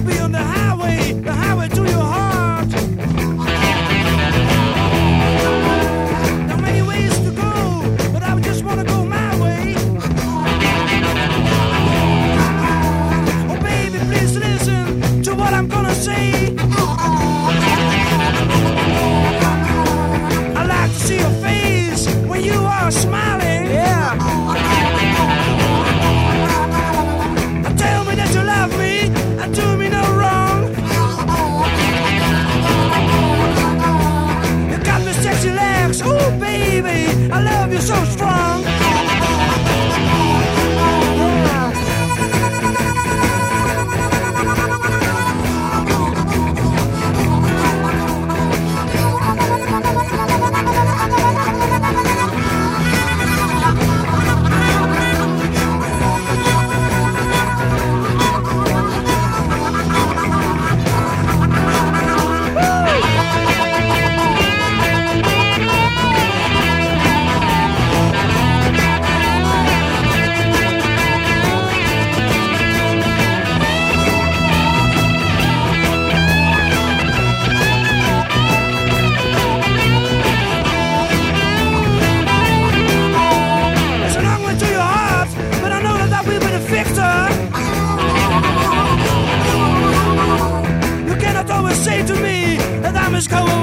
be on the highway, the highway to your heart. Many ways to go, but I just wanna go my way. Oh, baby, please listen to what I'm gonna say. Ooh baby, I love you so strong. I go